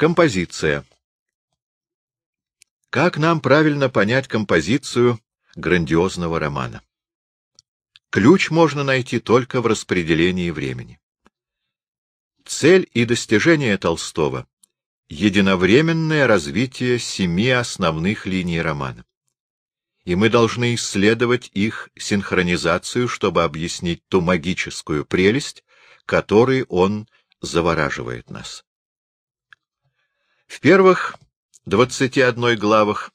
Композиция. Как нам правильно понять композицию грандиозного романа? Ключ можно найти только в распределении времени. Цель и достижение Толстого — единовременное развитие семи основных линий романа. И мы должны исследовать их синхронизацию, чтобы объяснить ту магическую прелесть, которой он завораживает нас. В первых 21 главах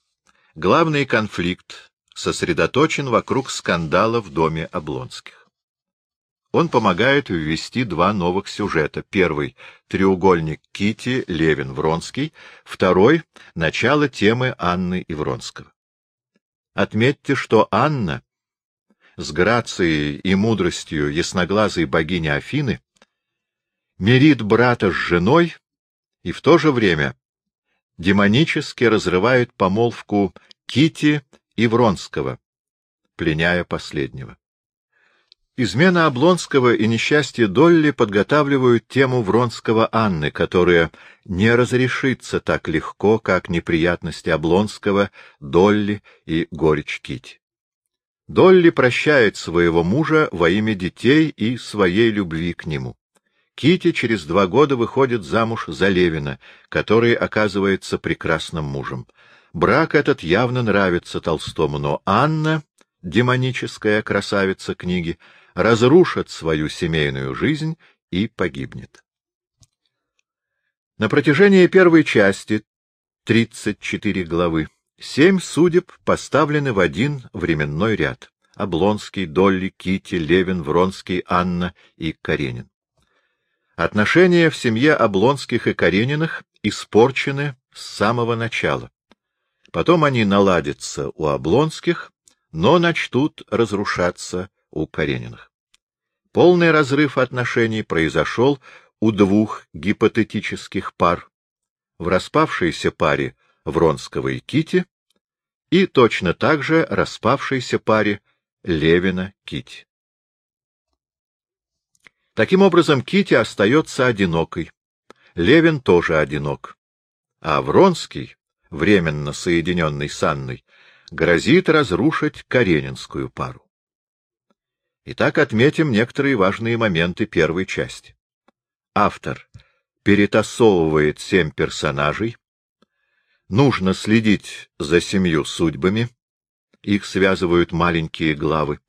главный конфликт сосредоточен вокруг скандала в доме Облонских. Он помогает ввести два новых сюжета. Первый — треугольник Кити Левин-Вронский. Второй — начало темы Анны и Вронского. Отметьте, что Анна с грацией и мудростью ясноглазой богини Афины мирит брата с женой и в то же время демонически разрывает помолвку Кити и Вронского, пленяя последнего. Измена Облонского и несчастье Долли подготавливают тему Вронского Анны, которая не разрешится так легко, как неприятности Облонского, Долли и горечь Кити. Долли прощает своего мужа во имя детей и своей любви к нему. Кити через два года выходит замуж за Левина, который оказывается прекрасным мужем. Брак этот явно нравится Толстому, но Анна, демоническая красавица книги, разрушит свою семейную жизнь и погибнет. На протяжении первой части, 34 главы, семь судеб поставлены в один временной ряд. Облонский, Долли, Кити, Левин, Вронский, Анна и Каренин. Отношения в семье Облонских и Карениных испорчены с самого начала. Потом они наладятся у Облонских, но начнут разрушаться у Карениных. Полный разрыв отношений произошел у двух гипотетических пар. В распавшейся паре Вронского и Кити и точно так же распавшейся паре Левина-Кити. Таким образом, Кити остается одинокой. Левин тоже одинок. А Вронский, временно соединенный с Анной, грозит разрушить Каренинскую пару. Итак, отметим некоторые важные моменты первой части. Автор перетасовывает семь персонажей. Нужно следить за семью судьбами. Их связывают маленькие главы.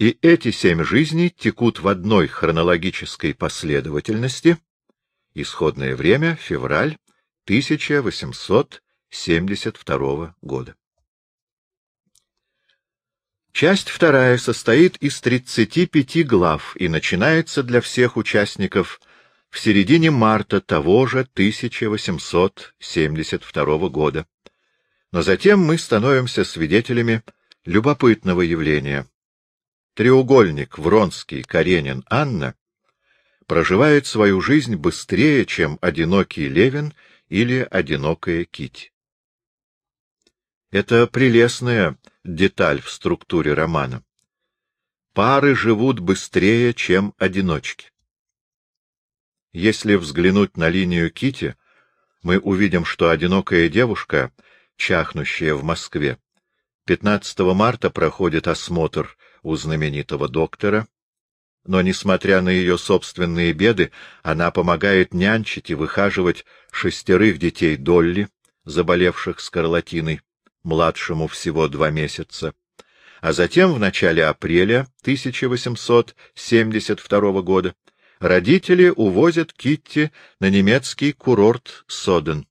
И эти семь жизней текут в одной хронологической последовательности. Исходное время — февраль 1872 года. Часть вторая состоит из 35 глав и начинается для всех участников в середине марта того же 1872 года. Но затем мы становимся свидетелями любопытного явления — треугольник Вронский, Каренин, Анна проживает свою жизнь быстрее, чем одинокий Левин или одинокая Кить. Это прелестная деталь в структуре романа. Пары живут быстрее, чем одиночки. Если взглянуть на линию Кити, мы увидим, что одинокая девушка, чахнущая в Москве, 15 марта проходит осмотр у знаменитого доктора, но, несмотря на ее собственные беды, она помогает нянчить и выхаживать шестерых детей Долли, заболевших скарлатиной, младшему всего два месяца. А затем, в начале апреля 1872 года, родители увозят Китти на немецкий курорт Соден.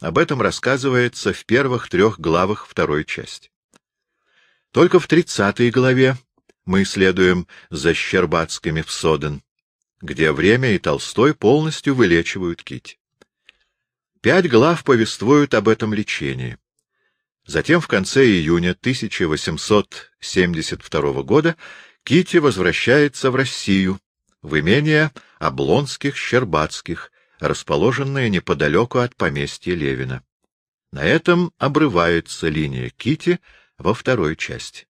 Об этом рассказывается в первых трех главах второй части. Только в тридцатой главе мы следуем за Щербатскими в Соден, где время и Толстой полностью вылечивают Кити. Пять глав повествуют об этом лечении. Затем в конце июня 1872 года Кити возвращается в Россию, в имение Облонских-Щербатских, расположенное неподалеку от поместья Левина. На этом обрывается линия Кити во второй части.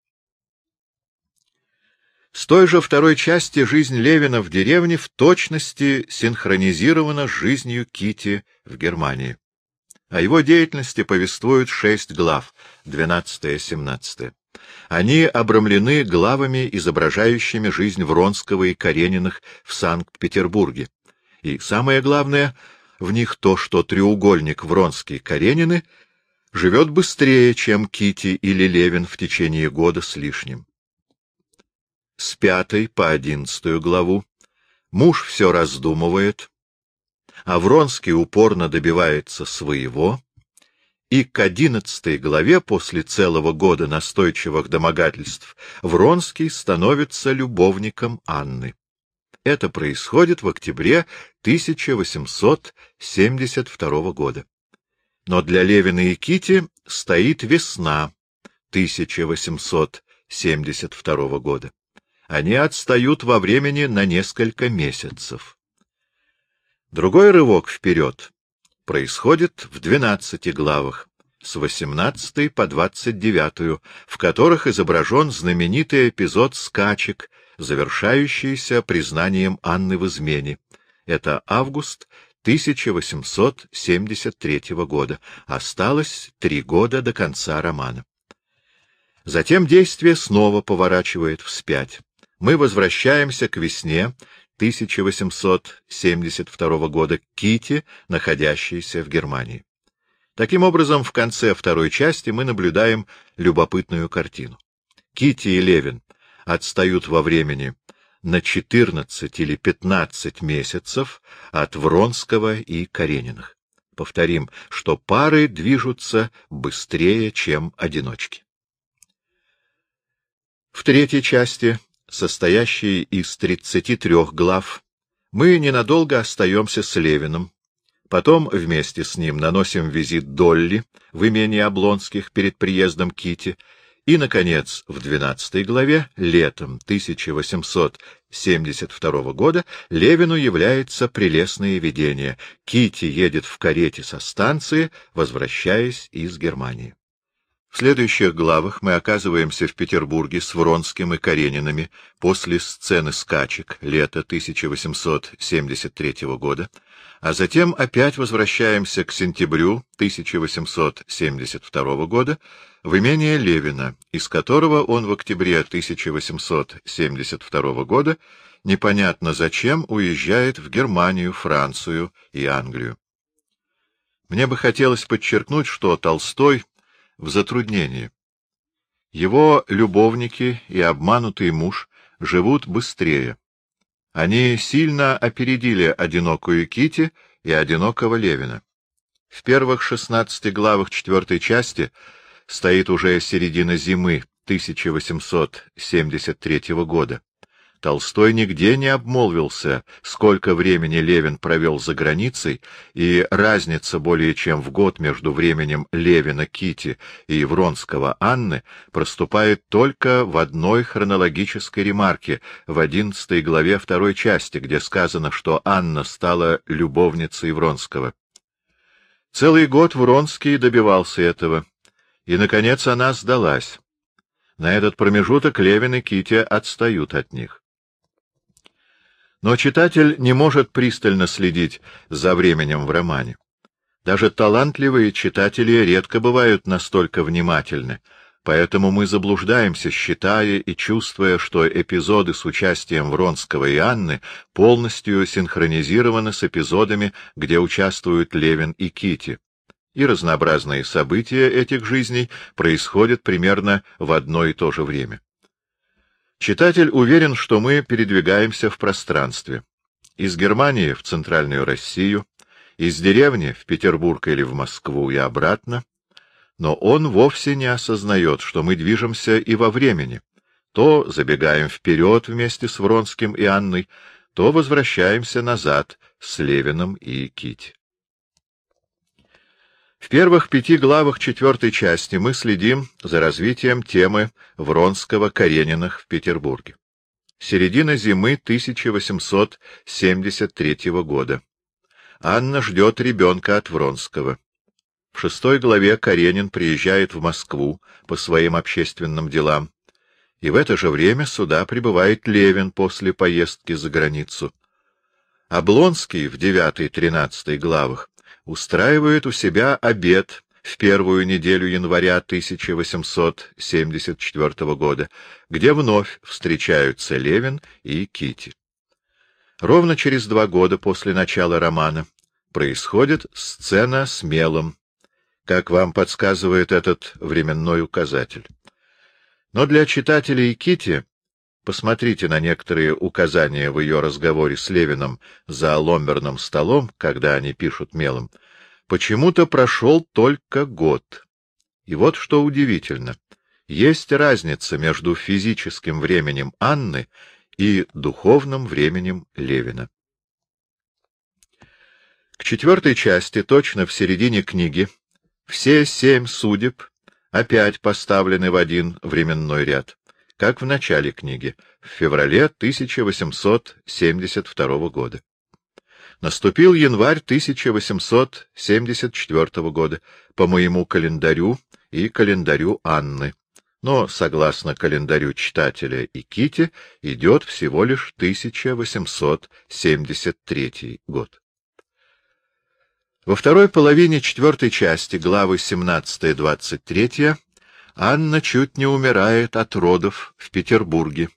С той же второй части жизнь Левина в деревне в точности синхронизирована с жизнью Кити в Германии. О его деятельности повествуют шесть глав, 12-17. Они обрамлены главами, изображающими жизнь Вронского и Карениных в Санкт-Петербурге. И самое главное в них то, что треугольник Вронский-Каренины живет быстрее, чем Кити или Левин в течение года с лишним с пятой по одиннадцатую главу, муж все раздумывает, а Вронский упорно добивается своего, и к одиннадцатой главе после целого года настойчивых домогательств Вронский становится любовником Анны. Это происходит в октябре 1872 года. Но для Левина и Кити стоит весна 1872 года они отстают во времени на несколько месяцев. Другой рывок вперед происходит в двенадцати главах, с 18 по 29, в которых изображен знаменитый эпизод скачек, завершающийся признанием Анны в измене. Это август 1873 года. Осталось три года до конца романа. Затем действие снова поворачивает вспять мы возвращаемся к весне 1872 года Кити, находящейся в Германии. Таким образом, в конце второй части мы наблюдаем любопытную картину. Кити и Левин отстают во времени на 14 или 15 месяцев от Вронского и Карениных. Повторим, что пары движутся быстрее, чем одиночки. В третьей части состоящей из 33 глав, мы ненадолго остаемся с Левиным, потом вместе с ним наносим визит Долли в имение Облонских перед приездом Кити, и, наконец, в 12 главе, летом 1872 года, Левину является прелестное видение. Кити едет в карете со станции, возвращаясь из Германии. В следующих главах мы оказываемся в Петербурге с Вронским и Каренинами после сцены скачек лета 1873 года, а затем опять возвращаемся к сентябрю 1872 года в имение Левина, из которого он в октябре 1872 года непонятно зачем уезжает в Германию, Францию и Англию. Мне бы хотелось подчеркнуть, что Толстой — в затруднении. Его любовники и обманутый муж живут быстрее. Они сильно опередили одинокую Кити и одинокого Левина. В первых шестнадцати главах четвертой части стоит уже середина зимы 1873 года. Толстой нигде не обмолвился, сколько времени Левин провел за границей, и разница более чем в год между временем Левина Кити и Вронского Анны проступает только в одной хронологической ремарке в одиннадцатой главе второй части, где сказано, что Анна стала любовницей Вронского. Целый год Вронский добивался этого, и, наконец, она сдалась. На этот промежуток Левин и Кити отстают от них. Но читатель не может пристально следить за временем в романе. Даже талантливые читатели редко бывают настолько внимательны, поэтому мы заблуждаемся, считая и чувствуя, что эпизоды с участием Вронского и Анны полностью синхронизированы с эпизодами, где участвуют Левин и Кити, и разнообразные события этих жизней происходят примерно в одно и то же время. Читатель уверен, что мы передвигаемся в пространстве. Из Германии в Центральную Россию, из деревни в Петербург или в Москву и обратно, но он вовсе не осознает, что мы движемся и во времени. То забегаем вперед вместе с Вронским и Анной, то возвращаемся назад с Левиным и Кити. В первых пяти главах четвертой части мы следим за развитием темы Вронского-Карениных в Петербурге. Середина зимы 1873 года. Анна ждет ребенка от Вронского. В шестой главе Каренин приезжает в Москву по своим общественным делам. и в это же время сюда прибывает Левин после поездки за границу. Облонский в девятой-тринадцатой главах устраивает у себя обед в первую неделю января 1874 года, где вновь встречаются Левин и Кити. Ровно через два года после начала романа происходит сцена с мелом, как вам подсказывает этот временной указатель. Но для читателей Кити посмотрите на некоторые указания в ее разговоре с Левиным за ломберным столом, когда они пишут мелом, почему-то прошел только год. И вот что удивительно. Есть разница между физическим временем Анны и духовным временем Левина. К четвертой части, точно в середине книги, все семь судеб опять поставлены в один временной ряд, как в начале книги, в феврале 1872 года. Наступил январь 1874 года по моему календарю и календарю Анны, но, согласно календарю читателя и Кити, идет всего лишь 1873 год. Во второй половине четвертой части, главы 17-23, Анна чуть не умирает от родов в Петербурге.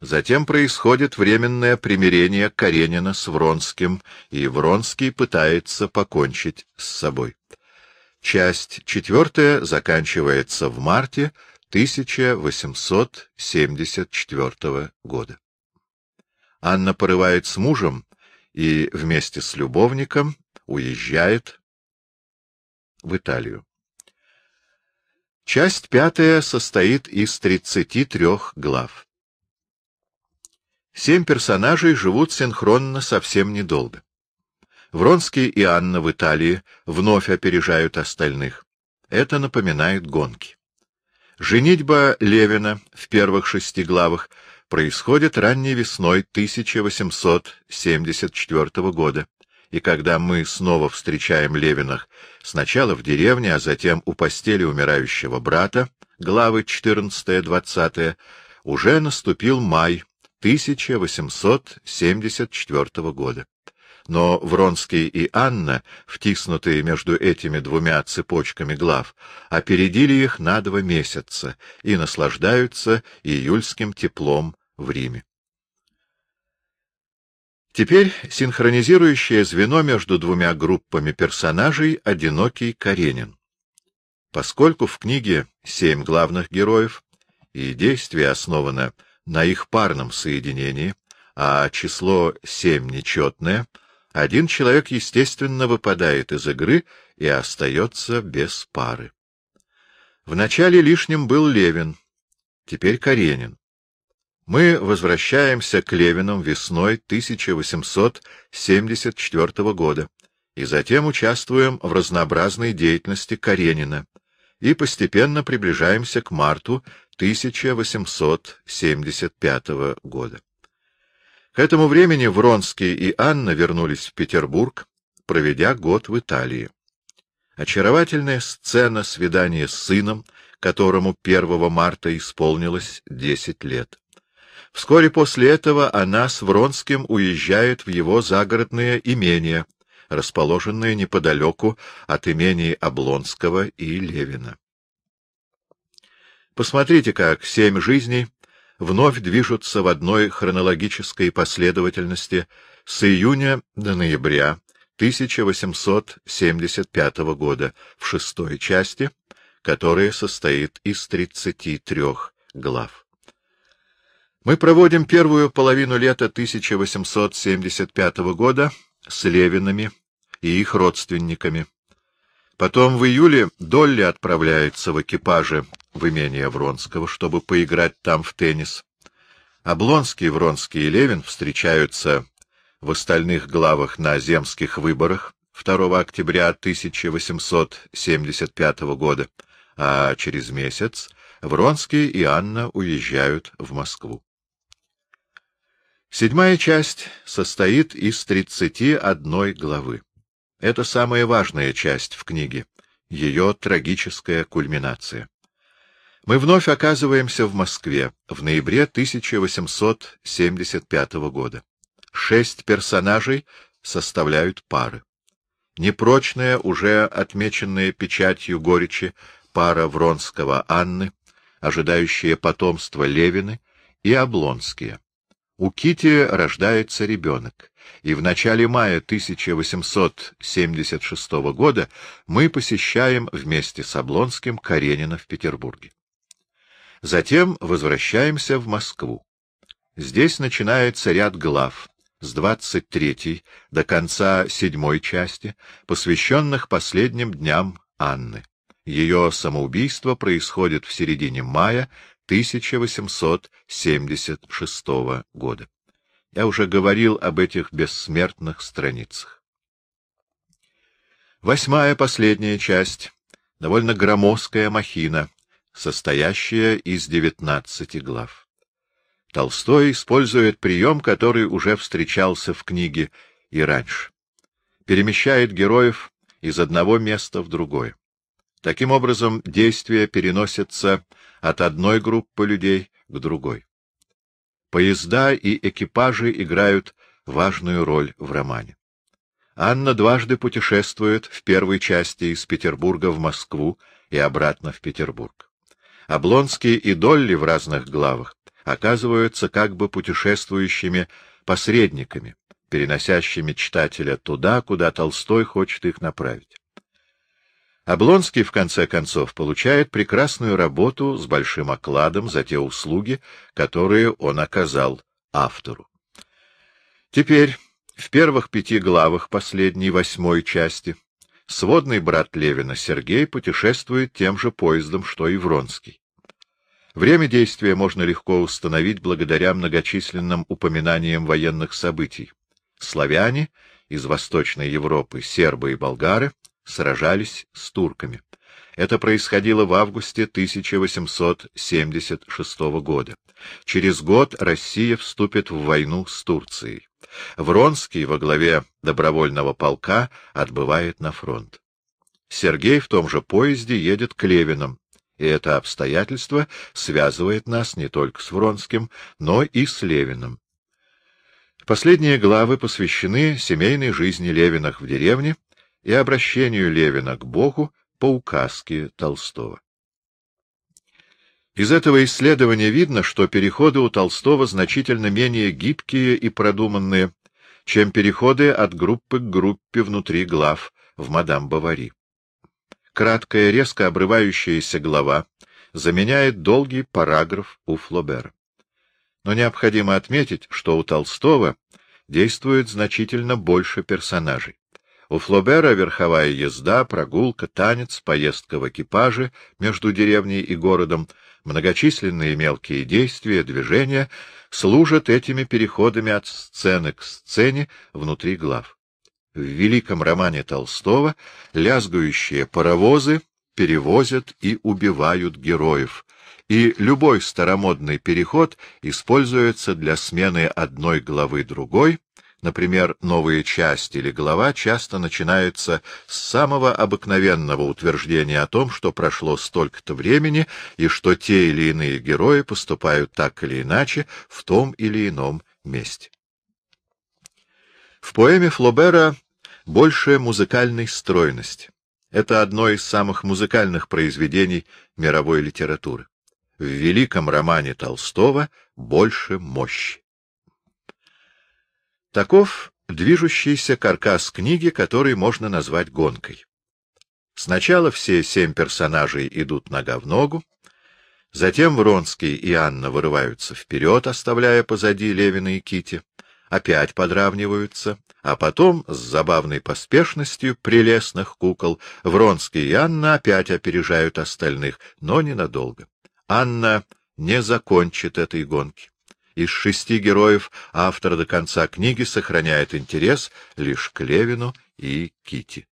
Затем происходит временное примирение Каренина с Вронским, и Вронский пытается покончить с собой. Часть четвертая заканчивается в марте 1874 года. Анна порывает с мужем и вместе с любовником уезжает в Италию. Часть пятая состоит из 33 глав. Семь персонажей живут синхронно совсем недолго. Вронский и Анна в Италии вновь опережают остальных. Это напоминает гонки. Женитьба Левина в первых шести главах происходит ранней весной 1874 года и когда мы снова встречаем Левинах сначала в деревне, а затем у постели умирающего брата, главы 14-20, уже наступил май 1874 года. Но Вронский и Анна, втиснутые между этими двумя цепочками глав, опередили их на два месяца и наслаждаются июльским теплом в Риме. Теперь синхронизирующее звено между двумя группами персонажей — одинокий Каренин. Поскольку в книге семь главных героев, и действие основано на их парном соединении, а число семь нечетное, один человек, естественно, выпадает из игры и остается без пары. Вначале лишним был Левин, теперь Каренин. Мы возвращаемся к Левинам весной 1874 года и затем участвуем в разнообразной деятельности Каренина и постепенно приближаемся к марту 1875 года. К этому времени Вронский и Анна вернулись в Петербург, проведя год в Италии. Очаровательная сцена свидания с сыном, которому 1 марта исполнилось 10 лет. Вскоре после этого она с Вронским уезжает в его загородное имение, расположенное неподалеку от имений Облонского и Левина. Посмотрите, как семь жизней вновь движутся в одной хронологической последовательности с июня до ноября 1875 года в шестой части, которая состоит из 33 глав. Мы проводим первую половину лета 1875 года с Левинами и их родственниками. Потом в июле Долли отправляется в экипаже в имение Вронского, чтобы поиграть там в теннис. Облонский, Вронский и Левин встречаются в остальных главах на земских выборах 2 октября 1875 года, а через месяц Вронский и Анна уезжают в Москву. Седьмая часть состоит из тридцати одной главы. Это самая важная часть в книге, ее трагическая кульминация. Мы вновь оказываемся в Москве в ноябре 1875 года. Шесть персонажей составляют пары. Непрочная, уже отмеченная печатью горечи, пара Вронского Анны, ожидающая потомства Левины и Облонские. У Кити рождается ребенок, и в начале мая 1876 года мы посещаем вместе с Облонским Каренина в Петербурге. Затем возвращаемся в Москву. Здесь начинается ряд глав с 23 до конца седьмой части, посвященных последним дням Анны. Ее самоубийство происходит в середине мая 1876 года. Я уже говорил об этих бессмертных страницах. Восьмая последняя часть, довольно громоздкая махина, состоящая из девятнадцати глав. Толстой использует прием, который уже встречался в книге и раньше. Перемещает героев из одного места в другое. Таким образом, действия переносятся от одной группы людей к другой. Поезда и экипажи играют важную роль в романе. Анна дважды путешествует в первой части из Петербурга в Москву и обратно в Петербург. Облонский и Долли в разных главах оказываются как бы путешествующими посредниками, переносящими читателя туда, куда Толстой хочет их направить. Облонский, в конце концов, получает прекрасную работу с большим окладом за те услуги, которые он оказал автору. Теперь, в первых пяти главах последней восьмой части, сводный брат Левина Сергей путешествует тем же поездом, что и Вронский. Время действия можно легко установить благодаря многочисленным упоминаниям военных событий. Славяне из Восточной Европы, сербы и болгары сражались с турками. Это происходило в августе 1876 года. Через год Россия вступит в войну с Турцией. Вронский во главе добровольного полка отбывает на фронт. Сергей в том же поезде едет к Левинам, и это обстоятельство связывает нас не только с Вронским, но и с Левиным. Последние главы посвящены семейной жизни Левинах в деревне и обращению Левина к Богу по указке Толстого. Из этого исследования видно, что переходы у Толстого значительно менее гибкие и продуманные, чем переходы от группы к группе внутри глав в «Мадам Бавари». Краткая, резко обрывающаяся глава заменяет долгий параграф у Флобера. Но необходимо отметить, что у Толстого действует значительно больше персонажей. У Флобера верховая езда, прогулка, танец, поездка в экипаже между деревней и городом, многочисленные мелкие действия, движения служат этими переходами от сцены к сцене внутри глав. В великом романе Толстого лязгающие паровозы перевозят и убивают героев, и любой старомодный переход используется для смены одной главы другой, например, новая часть или глава часто начинается с самого обыкновенного утверждения о том, что прошло столько-то времени и что те или иные герои поступают так или иначе в том или ином месте. В поэме Флобера больше музыкальной стройности. Это одно из самых музыкальных произведений мировой литературы. В великом романе Толстого больше мощи. Таков движущийся каркас книги, который можно назвать гонкой. Сначала все семь персонажей идут нога в ногу, затем Вронский и Анна вырываются вперед, оставляя позади Левина и Кити опять подравниваются, а потом с забавной поспешностью прелестных кукол Вронский и Анна опять опережают остальных, но ненадолго. Анна не закончит этой гонки. Из шести героев автор до конца книги сохраняет интерес лишь к Левину и Кити.